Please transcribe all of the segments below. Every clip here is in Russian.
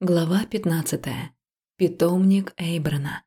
Глава 15. Питомник Эйбрана.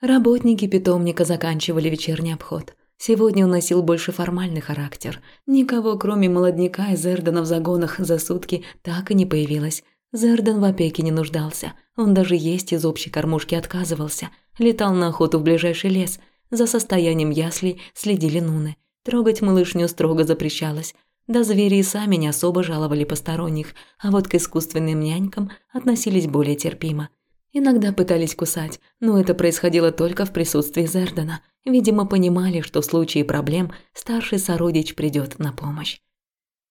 Работники питомника заканчивали вечерний обход. Сегодня он носил больше формальный характер. Никого, кроме молодняка и Зердана в загонах за сутки, так и не появилось. Зердан в опеке не нуждался. Он даже есть из общей кормушки отказывался. Летал на охоту в ближайший лес. За состоянием яслей следили нуны. Трогать малышню строго запрещалось. Да звери и сами не особо жаловали посторонних, а вот к искусственным нянькам относились более терпимо. Иногда пытались кусать, но это происходило только в присутствии Зердана. Видимо, понимали, что в случае проблем старший сородич придёт на помощь.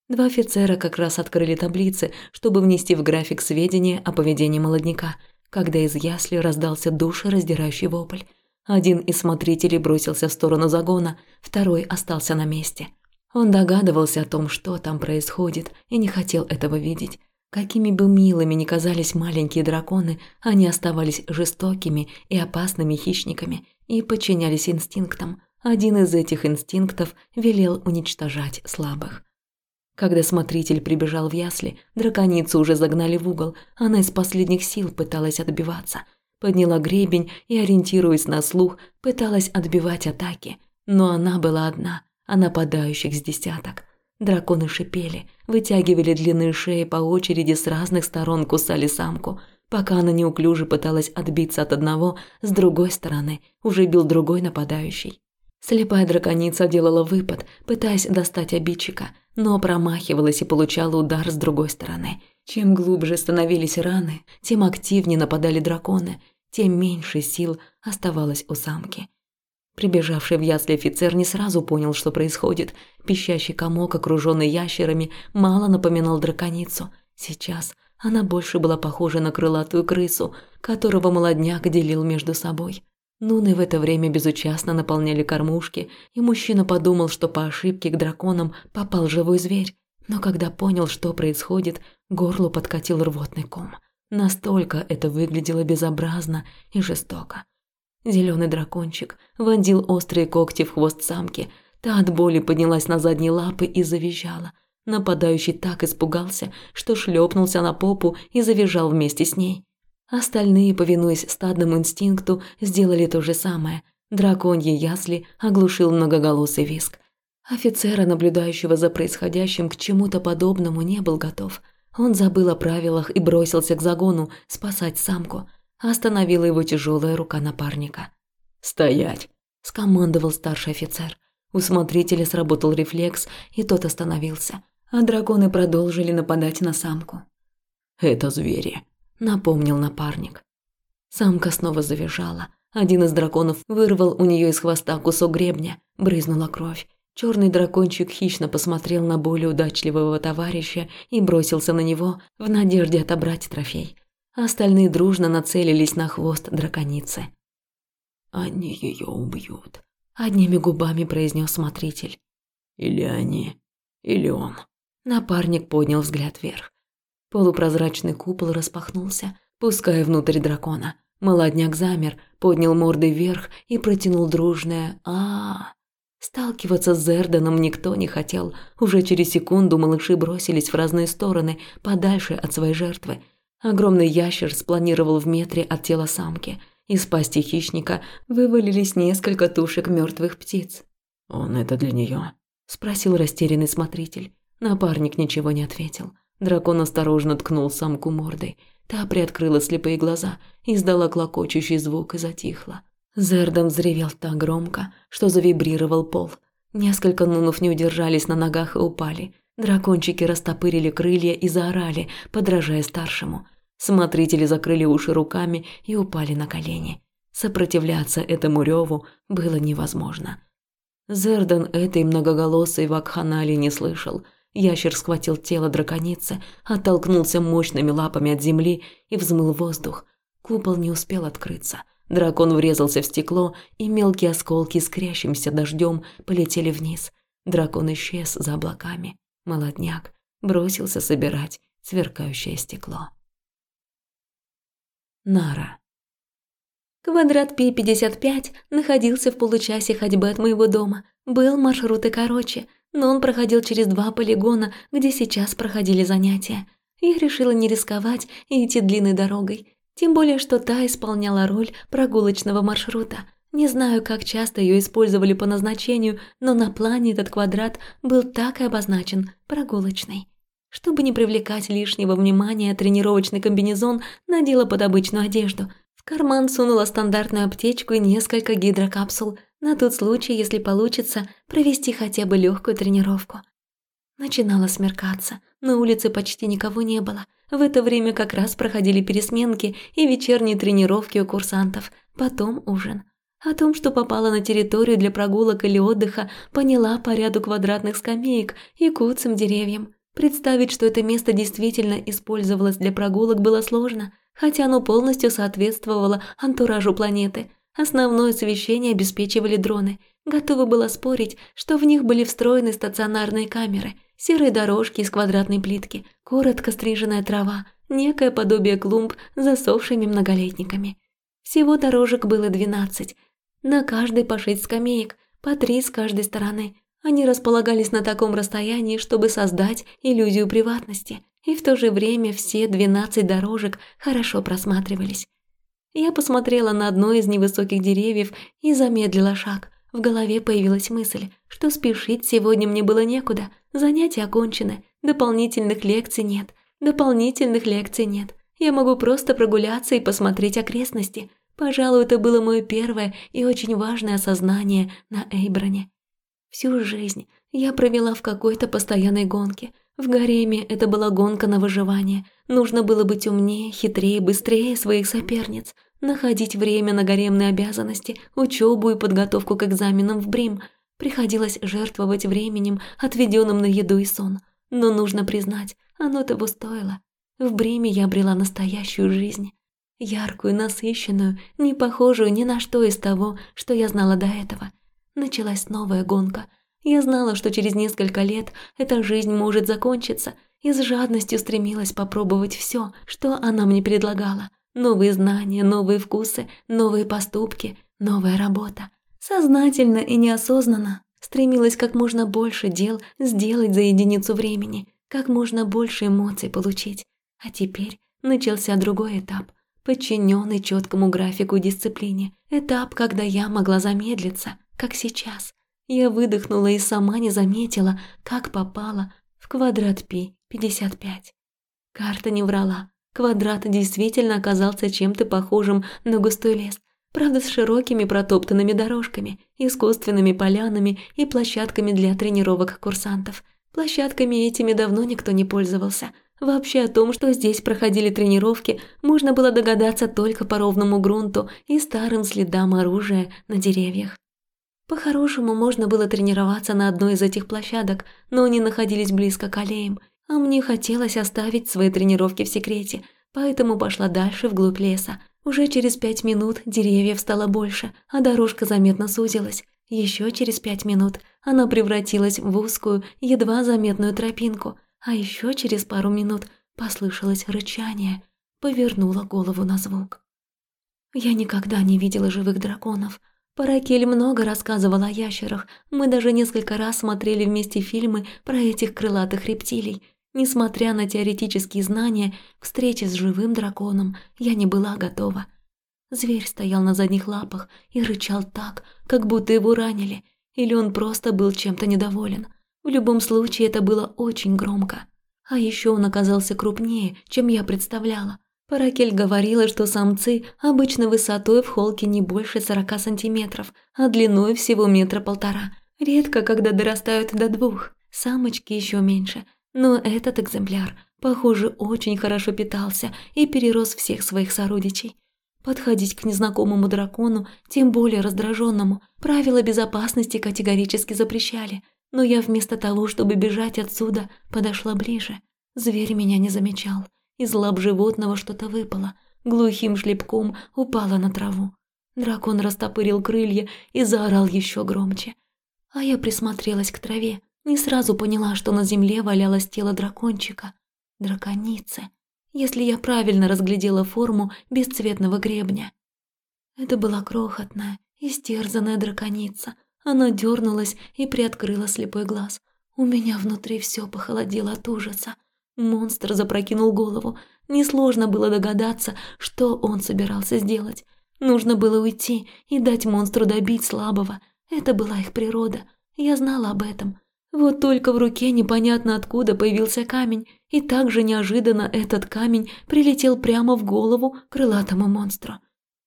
Два офицера как раз открыли таблицы, чтобы внести в график сведения о поведении молодняка, когда из ясли раздался душераздирающий вопль. Один из смотрителей бросился в сторону загона, второй остался на месте – он догадывался о том, что там происходит, и не хотел этого видеть. Какими бы милыми ни казались маленькие драконы, они оставались жестокими и опасными хищниками и подчинялись инстинктам. Один из этих инстинктов велел уничтожать слабых. Когда смотритель прибежал в ясли, драконицу уже загнали в угол. Она из последних сил пыталась отбиваться. Подняла гребень и, ориентируясь на слух, пыталась отбивать атаки. Но она была одна – а нападающих с десяток. Драконы шипели, вытягивали длинные шеи по очереди с разных сторон кусали самку. Пока она неуклюже пыталась отбиться от одного, с другой стороны уже бил другой нападающий. Слепая драконица делала выпад, пытаясь достать обидчика, но промахивалась и получала удар с другой стороны. Чем глубже становились раны, тем активнее нападали драконы, тем меньше сил оставалось у самки. Прибежавший в ясли офицер не сразу понял, что происходит. Пищащий комок, окруженный ящерами, мало напоминал драконицу. Сейчас она больше была похожа на крылатую крысу, которого молодняк делил между собой. Нуны в это время безучастно наполняли кормушки, и мужчина подумал, что по ошибке к драконам попал живой зверь. Но когда понял, что происходит, горло подкатил рвотный ком. Настолько это выглядело безобразно и жестоко. Зеленый дракончик вонзил острые когти в хвост самки. Та от боли поднялась на задние лапы и завизжала. Нападающий так испугался, что шлепнулся на попу и завизжал вместе с ней. Остальные, повинуясь стадному инстинкту, сделали то же самое. Драконьи ясли оглушил многоголосый виск. Офицера, наблюдающего за происходящим, к чему-то подобному не был готов. Он забыл о правилах и бросился к загону спасать самку – Остановила его тяжелая рука напарника. «Стоять!» – скомандовал старший офицер. У смотрителя сработал рефлекс, и тот остановился, а драконы продолжили нападать на самку. «Это звери», – напомнил напарник. Самка снова завизжала. Один из драконов вырвал у нее из хвоста кусок гребня, брызнула кровь. Черный дракончик хищно посмотрел на более удачливого товарища и бросился на него в надежде отобрать трофей а остальные дружно нацелились на хвост драконицы. «Они ее убьют», – одними губами произнес смотритель. «Или они, или он». Напарник поднял взгляд вверх. Полупрозрачный купол распахнулся, пуская внутрь дракона. Молодняк замер, поднял мордой вверх и протянул дружное а, -а, -а. Сталкиваться с Зерданом никто не хотел. Уже через секунду малыши бросились в разные стороны, подальше от своей жертвы. Огромный ящер спланировал в метре от тела самки. Из пасти хищника вывалились несколько тушек мертвых птиц. «Он это для нее? спросил растерянный смотритель. Напарник ничего не ответил. Дракон осторожно ткнул самку мордой. Та приоткрыла слепые глаза, издала клокочущий звук и затихла. Зердан взревел так громко, что завибрировал пол. Несколько нунов не удержались на ногах и упали. Дракончики растопырили крылья и заорали, подражая старшему. Смотрители закрыли уши руками и упали на колени. Сопротивляться этому реву было невозможно. Зердан этой многоголосой вакханалии не слышал. Ящер схватил тело драконицы, оттолкнулся мощными лапами от земли и взмыл воздух. Купол не успел открыться. Дракон врезался в стекло, и мелкие осколки с крящимся дождем полетели вниз. Дракон исчез за облаками. Молодняк бросился собирать сверкающее стекло. Нара. Квадрат Пи-55 находился в получасе ходьбы от моего дома. Был маршрут и короче, но он проходил через два полигона, где сейчас проходили занятия. я решила не рисковать и идти длинной дорогой. Тем более, что та исполняла роль прогулочного маршрута. Не знаю, как часто ее использовали по назначению, но на плане этот квадрат был так и обозначен – прогулочный. Чтобы не привлекать лишнего внимания, тренировочный комбинезон надела под обычную одежду. В карман сунула стандартную аптечку и несколько гидрокапсул, на тот случай, если получится провести хотя бы легкую тренировку. Начинало смеркаться, на улице почти никого не было. В это время как раз проходили пересменки и вечерние тренировки у курсантов, потом ужин. О том, что попала на территорию для прогулок или отдыха, поняла по ряду квадратных скамеек и куцым деревьям. Представить, что это место действительно использовалось для прогулок, было сложно, хотя оно полностью соответствовало антуражу планеты. Основное освещение обеспечивали дроны. Готова была спорить, что в них были встроены стационарные камеры, серые дорожки из квадратной плитки, коротко стриженная трава, некое подобие клумб с засохшими многолетниками. Всего дорожек было двенадцать, на каждой по шесть скамеек, по три с каждой стороны, они располагались на таком расстоянии, чтобы создать иллюзию приватности, и в то же время все 12 дорожек хорошо просматривались. Я посмотрела на одно из невысоких деревьев и замедлила шаг. В голове появилась мысль, что спешить сегодня мне было некуда, занятия окончены, дополнительных лекций нет, дополнительных лекций нет. Я могу просто прогуляться и посмотреть окрестности. Пожалуй, это было мое первое и очень важное осознание на Эйброне. Всю жизнь я провела в какой-то постоянной гонке. В гареме это была гонка на выживание. Нужно было быть умнее, хитрее, быстрее своих соперниц, находить время на гаремные обязанности, учебу и подготовку к экзаменам в Брим. Приходилось жертвовать временем, отведенным на еду и сон. Но нужно признать, оно того стоило. В Бриме я обрела настоящую жизнь. Яркую, насыщенную, не похожую ни на что из того, что я знала до этого – Началась новая гонка. Я знала, что через несколько лет эта жизнь может закончиться, и с жадностью стремилась попробовать все, что она мне предлагала. Новые знания, новые вкусы, новые поступки, новая работа. Сознательно и неосознанно стремилась как можно больше дел сделать за единицу времени, как можно больше эмоций получить. А теперь начался другой этап, подчиненный четкому графику дисциплине. Этап, когда я могла замедлиться, как сейчас. Я выдохнула и сама не заметила, как попала в квадрат Пи 55. Карта не врала. Квадрат действительно оказался чем-то похожим на густой лес, правда с широкими протоптанными дорожками, искусственными полянами и площадками для тренировок курсантов. Площадками этими давно никто не пользовался. Вообще о том, что здесь проходили тренировки, можно было догадаться только по ровному грунту и старым следам оружия на деревьях. По-хорошему, можно было тренироваться на одной из этих площадок, но они находились близко к аллеям, а мне хотелось оставить свои тренировки в секрете, поэтому пошла дальше вглубь леса. Уже через пять минут деревьев стало больше, а дорожка заметно сузилась. Еще через пять минут она превратилась в узкую, едва заметную тропинку, а еще через пару минут послышалось рычание. Повернула голову на звук. Я никогда не видела живых драконов – Паракель много рассказывал о ящерах. Мы даже несколько раз смотрели вместе фильмы про этих крылатых рептилий. Несмотря на теоретические знания, к встрече с живым драконом я не была готова. Зверь стоял на задних лапах и рычал так, как будто его ранили, или он просто был чем-то недоволен. В любом случае это было очень громко. А еще он оказался крупнее, чем я представляла. Паракель говорила, что самцы обычно высотой в холке не больше 40 сантиметров, а длиной всего метра полтора. Редко, когда дорастают до двух. Самочки еще меньше. Но этот экземпляр, похоже, очень хорошо питался и перерос всех своих сородичей. Подходить к незнакомому дракону, тем более раздраженному, правила безопасности категорически запрещали. Но я вместо того, чтобы бежать отсюда, подошла ближе. Зверь меня не замечал. Из лап животного что-то выпало, глухим шлепком упало на траву. Дракон растопырил крылья и заорал еще громче. А я присмотрелась к траве, не сразу поняла, что на земле валялось тело дракончика. Драконицы, если я правильно разглядела форму бесцветного гребня. Это была крохотная, истерзанная драконица. Она дернулась и приоткрыла слепой глаз. У меня внутри все похолодело от ужаса. Монстр запрокинул голову. Несложно было догадаться, что он собирался сделать. Нужно было уйти и дать монстру добить слабого. Это была их природа. Я знала об этом. Вот только в руке непонятно откуда появился камень, и также неожиданно этот камень прилетел прямо в голову крылатому монстру.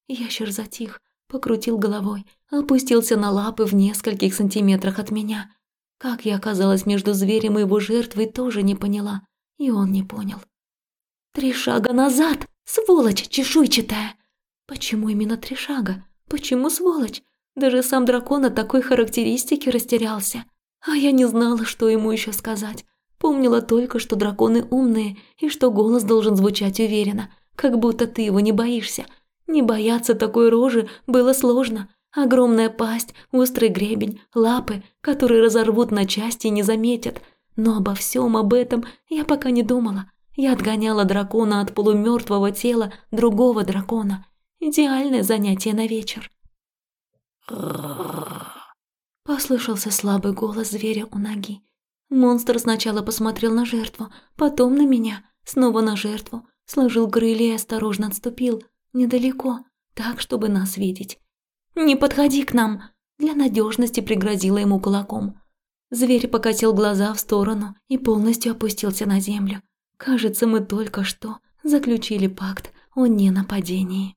Ящер затих, покрутил головой, опустился на лапы в нескольких сантиметрах от меня. Как я оказалась между зверем и его жертвой, тоже не поняла, и он не понял. «Три шага назад, сволочь чешуйчатая!» «Почему именно три шага? Почему сволочь? Даже сам дракон от такой характеристики растерялся. А я не знала, что ему еще сказать. Помнила только, что драконы умные и что голос должен звучать уверенно, как будто ты его не боишься. Не бояться такой рожи было сложно. Огромная пасть, острый гребень, лапы, которые разорвут на части и не заметят. Но обо всем об этом я пока не думала. Я отгоняла дракона от полумертвого тела другого дракона. Идеальное занятие на вечер. Послышался слабый голос зверя у ноги. Монстр сначала посмотрел на жертву, потом на меня, снова на жертву, сложил крылья и осторожно отступил, недалеко, так, чтобы нас видеть. «Не подходи к нам!» Для надежности пригрозила ему кулаком. Зверь покатил глаза в сторону и полностью опустился на землю. Кажется, мы только что заключили пакт о ненападении.